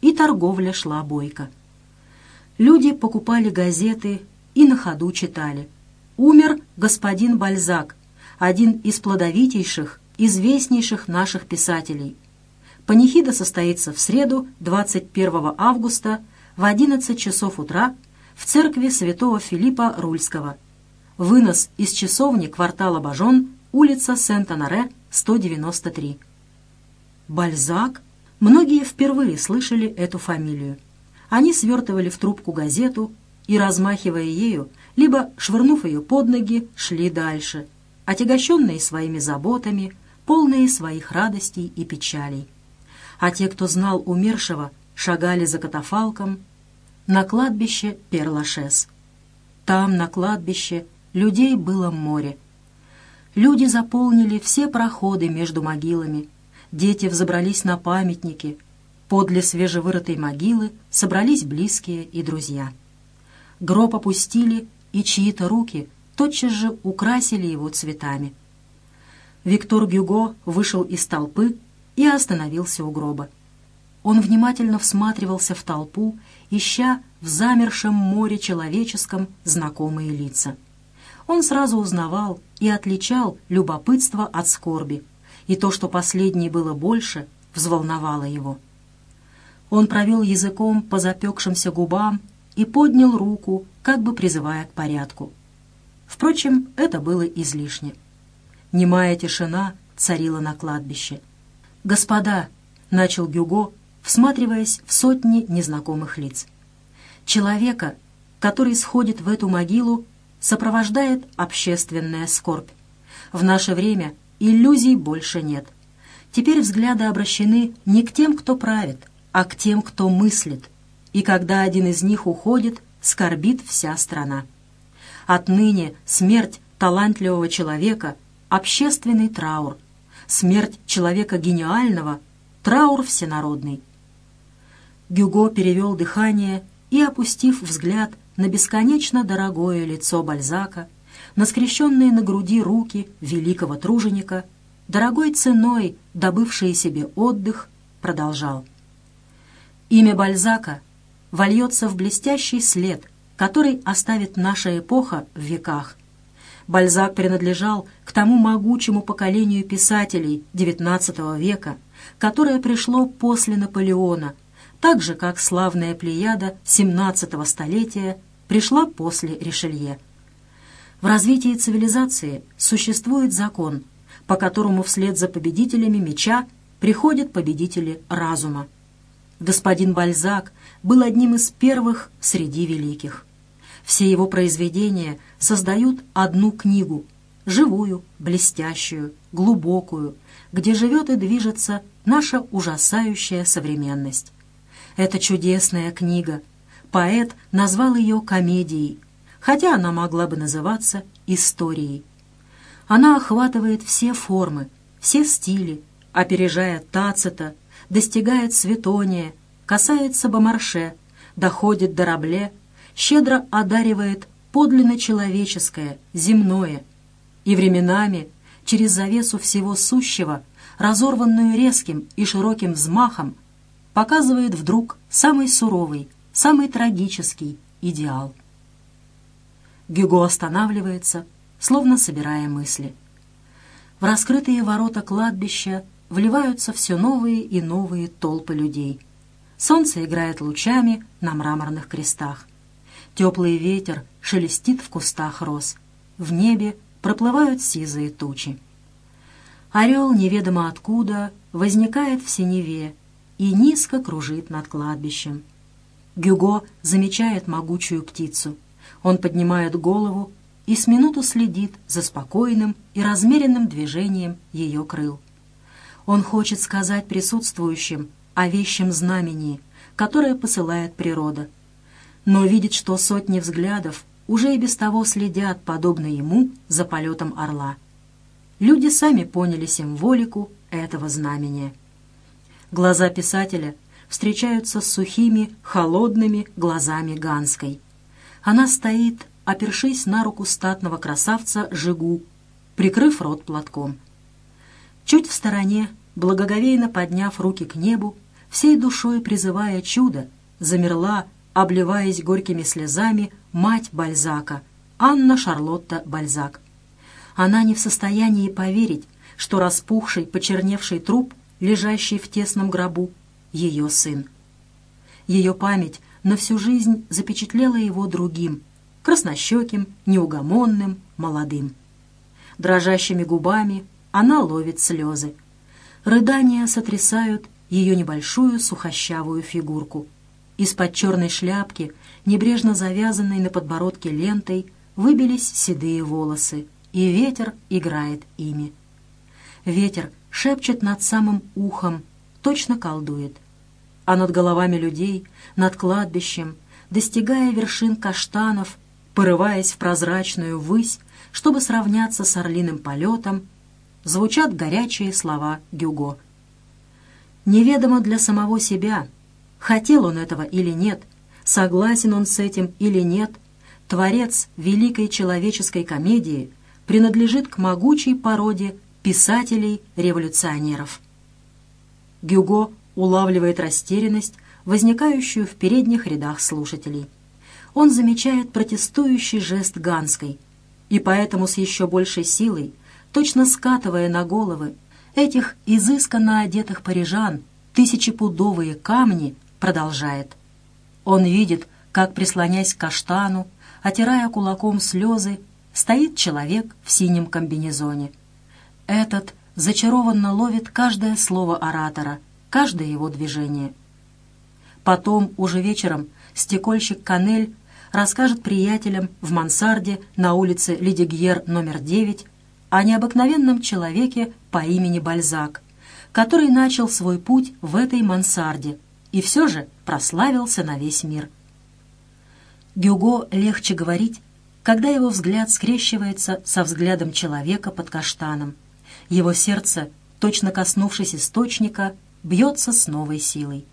[SPEAKER 1] и торговля шла бойко. Люди покупали газеты и на ходу читали. «Умер господин Бальзак, один из плодовитейших, известнейших наших писателей. Панихида состоится в среду, 21 августа, в 11 часов утра в церкви святого Филиппа Рульского. Вынос из часовни квартала Бажон, улица Сент-Анаре, 193. Бальзак? Многие впервые слышали эту фамилию. Они свертывали в трубку газету и, размахивая ею, либо, швырнув ее под ноги, шли дальше, отягощенные своими заботами, полные своих радостей и печалей. А те, кто знал умершего, шагали за катафалком на кладбище Перлашес. Там, на кладбище, людей было море. Люди заполнили все проходы между могилами. Дети взобрались на памятники. Подле свежевырытой могилы собрались близкие и друзья. Гроб опустили, и чьи-то руки тотчас же украсили его цветами. Виктор Гюго вышел из толпы и остановился у гроба. Он внимательно всматривался в толпу, ища в замершем море человеческом знакомые лица. Он сразу узнавал и отличал любопытство от скорби, и то, что последнее было больше, взволновало его. Он провел языком по запекшимся губам и поднял руку, как бы призывая к порядку. Впрочем, это было излишне. Немая тишина царила на кладбище. «Господа!» — начал Гюго, всматриваясь в сотни незнакомых лиц. Человека, который сходит в эту могилу, сопровождает общественная скорбь. В наше время иллюзий больше нет. Теперь взгляды обращены не к тем, кто правит, а к тем, кто мыслит. И когда один из них уходит, скорбит вся страна. Отныне смерть талантливого человека — общественный траур. Смерть человека гениального — траур всенародный. Гюго перевел дыхание и, опустив взгляд на бесконечно дорогое лицо Бальзака, на скрещенные на груди руки великого труженика, дорогой ценой добывшие себе отдых, продолжал. Имя Бальзака вольется в блестящий след, который оставит наша эпоха в веках. Бальзак принадлежал к тому могучему поколению писателей XIX века, которое пришло после Наполеона – так же, как славная плеяда XVII столетия пришла после Ришелье. В развитии цивилизации существует закон, по которому вслед за победителями меча приходят победители разума. Господин Бальзак был одним из первых среди великих. Все его произведения создают одну книгу, живую, блестящую, глубокую, где живет и движется наша ужасающая современность. Это чудесная книга. Поэт назвал ее комедией, хотя она могла бы называться историей. Она охватывает все формы, все стили, опережая Тацита, достигает Светония, касается Бомарше, доходит до Рабле, щедро одаривает подлинно человеческое, земное, и временами, через завесу всего сущего, разорванную резким и широким взмахом, показывает вдруг самый суровый, самый трагический идеал. Гюго останавливается, словно собирая мысли. В раскрытые ворота кладбища вливаются все новые и новые толпы людей. Солнце играет лучами на мраморных крестах. Теплый ветер шелестит в кустах роз. В небе проплывают сизые тучи. Орел неведомо откуда возникает в синеве и низко кружит над кладбищем. Гюго замечает могучую птицу. Он поднимает голову и с минуту следит за спокойным и размеренным движением ее крыл. Он хочет сказать присутствующим о вещем знамени, которое посылает природа, но видит, что сотни взглядов уже и без того следят, подобно ему, за полетом орла. Люди сами поняли символику этого знамения. Глаза писателя встречаются с сухими, холодными глазами Ганской. Она стоит, опершись на руку статного красавца Жигу, прикрыв рот платком. Чуть в стороне, благоговейно подняв руки к небу, всей душой призывая чудо, замерла, обливаясь горькими слезами, мать Бальзака, Анна Шарлотта Бальзак. Она не в состоянии поверить, что распухший, почерневший труп, лежащий в тесном гробу, ее сын. Ее память на всю жизнь запечатлела его другим, краснощеким, неугомонным, молодым. Дрожащими губами она ловит слезы. Рыдания сотрясают ее небольшую сухощавую фигурку. Из-под черной шляпки, небрежно завязанной на подбородке лентой, выбились седые волосы, и ветер играет ими. Ветер шепчет над самым ухом, точно колдует. А над головами людей, над кладбищем, достигая вершин каштанов, порываясь в прозрачную высь, чтобы сравняться с орлиным полетом, звучат горячие слова Гюго. Неведомо для самого себя, Хотел он этого или нет, согласен он с этим или нет, творец великой человеческой комедии принадлежит к могучей породе писателей-революционеров. Гюго улавливает растерянность, возникающую в передних рядах слушателей. Он замечает протестующий жест Ганской, и поэтому с еще большей силой, точно скатывая на головы этих изысканно одетых парижан, тысячепудовые камни продолжает. Он видит, как, прислонясь к каштану, отирая кулаком слезы, стоит человек в синем комбинезоне. Этот зачарованно ловит каждое слово оратора, каждое его движение. Потом, уже вечером, стекольщик Канель расскажет приятелям в мансарде на улице Лидигьер номер 9 о необыкновенном человеке по имени Бальзак, который начал свой путь в этой мансарде – и все же прославился на весь мир. Гюго легче говорить, когда его взгляд скрещивается со взглядом человека под каштаном. Его сердце, точно коснувшись источника, бьется с новой силой.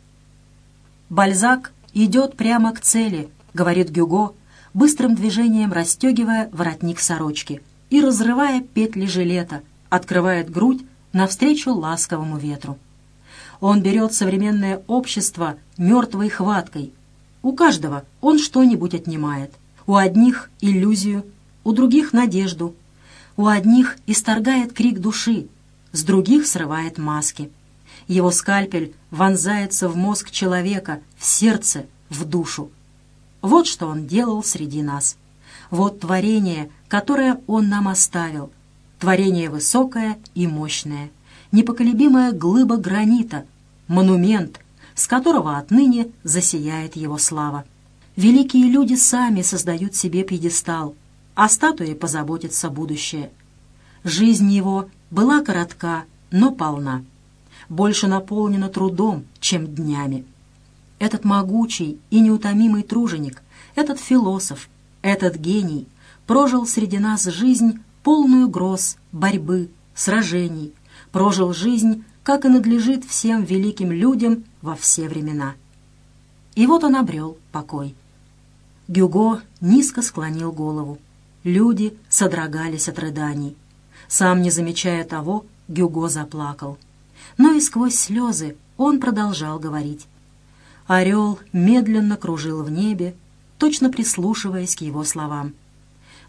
[SPEAKER 1] «Бальзак идет прямо к цели», — говорит Гюго, быстрым движением расстегивая воротник сорочки и разрывая петли жилета, открывает грудь навстречу ласковому ветру. Он берет современное общество мертвой хваткой. У каждого он что-нибудь отнимает. У одних — иллюзию, у других — надежду. У одних исторгает крик души, с других срывает маски. Его скальпель вонзается в мозг человека, в сердце, в душу. Вот что он делал среди нас. Вот творение, которое он нам оставил. Творение высокое и мощное — непоколебимая глыба гранита, монумент, с которого отныне засияет его слава. Великие люди сами создают себе пьедестал, а статуи позаботится будущее. Жизнь его была коротка, но полна, больше наполнена трудом, чем днями. Этот могучий и неутомимый труженик, этот философ, этот гений прожил среди нас жизнь, полную гроз, борьбы, сражений, прожил жизнь, как и надлежит всем великим людям во все времена. И вот он обрел покой. Гюго низко склонил голову. Люди содрогались от рыданий. Сам не замечая того, Гюго заплакал. Но и сквозь слезы он продолжал говорить. Орел медленно кружил в небе, точно прислушиваясь к его словам.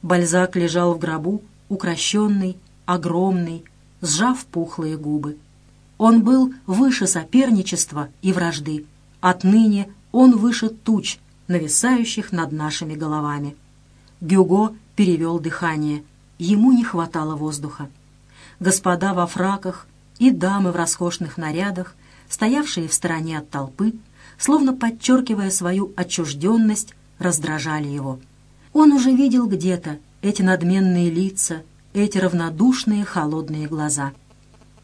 [SPEAKER 1] Бальзак лежал в гробу, укращенный, огромный, сжав пухлые губы. Он был выше соперничества и вражды. Отныне он выше туч, нависающих над нашими головами. Гюго перевел дыхание. Ему не хватало воздуха. Господа во фраках и дамы в роскошных нарядах, стоявшие в стороне от толпы, словно подчеркивая свою отчужденность, раздражали его. Он уже видел где-то эти надменные лица, эти равнодушные холодные глаза.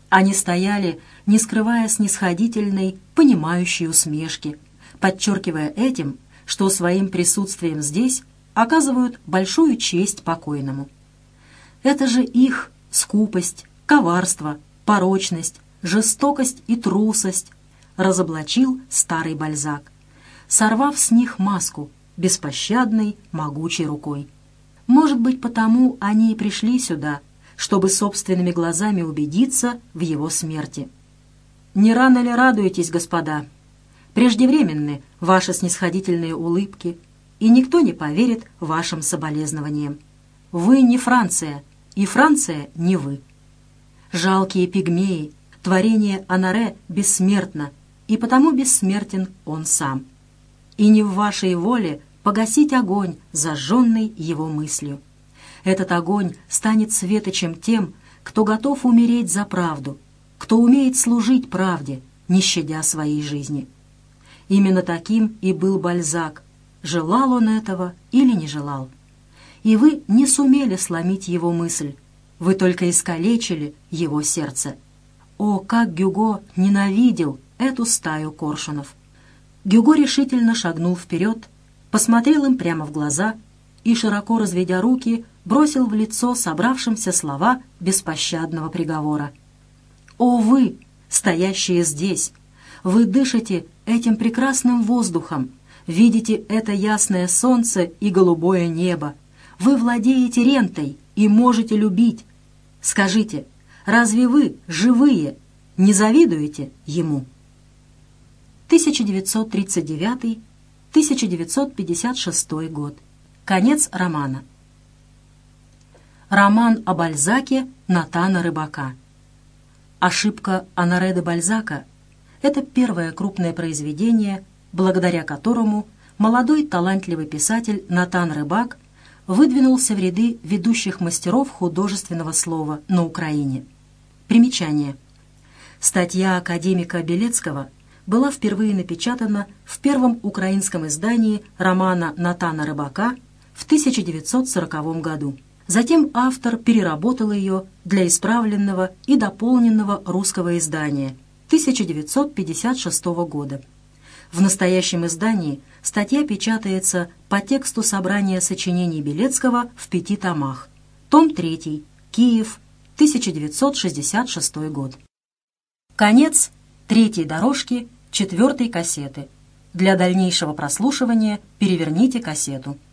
[SPEAKER 1] Они стояли, не скрывая снисходительной, понимающей усмешки, подчеркивая этим, что своим присутствием здесь оказывают большую честь покойному. Это же их скупость, коварство, порочность, жестокость и трусость разоблачил старый Бальзак, сорвав с них маску беспощадной, могучей рукой. Может быть, потому они и пришли сюда, чтобы собственными глазами убедиться в его смерти. «Не рано ли радуетесь, господа?» Преждевременны ваши снисходительные улыбки, и никто не поверит вашим соболезнованиям. Вы не Франция, и Франция не вы. Жалкие пигмеи, творение Анаре бессмертно, и потому бессмертен он сам. И не в вашей воле погасить огонь, зажженный его мыслью. Этот огонь станет светочем тем, кто готов умереть за правду, кто умеет служить правде, не щадя своей жизни. Именно таким и был Бальзак. Желал он этого или не желал. И вы не сумели сломить его мысль. Вы только искалечили его сердце. О, как Гюго ненавидел эту стаю коршунов! Гюго решительно шагнул вперед, посмотрел им прямо в глаза и, широко разведя руки, бросил в лицо собравшимся слова беспощадного приговора. «О вы, стоящие здесь! Вы дышите этим прекрасным воздухом, видите это ясное солнце и голубое небо. Вы владеете рентой и можете любить. Скажите, разве вы, живые, не завидуете ему? 1939-1956 год. Конец романа. Роман о Бальзаке Натана Рыбака. Ошибка Анаре де Бальзака это первое крупное произведение, благодаря которому молодой талантливый писатель Натан Рыбак выдвинулся в ряды ведущих мастеров художественного слова на Украине. Примечание. Статья академика Белецкого была впервые напечатана в первом украинском издании романа Натана Рыбака в 1940 году. Затем автор переработал ее для исправленного и дополненного русского издания – 1956 года. В настоящем издании статья печатается по тексту собрания сочинений Белецкого в пяти томах. Том 3. Киев, 1966 год. Конец третьей дорожки четвертой кассеты. Для дальнейшего прослушивания переверните кассету.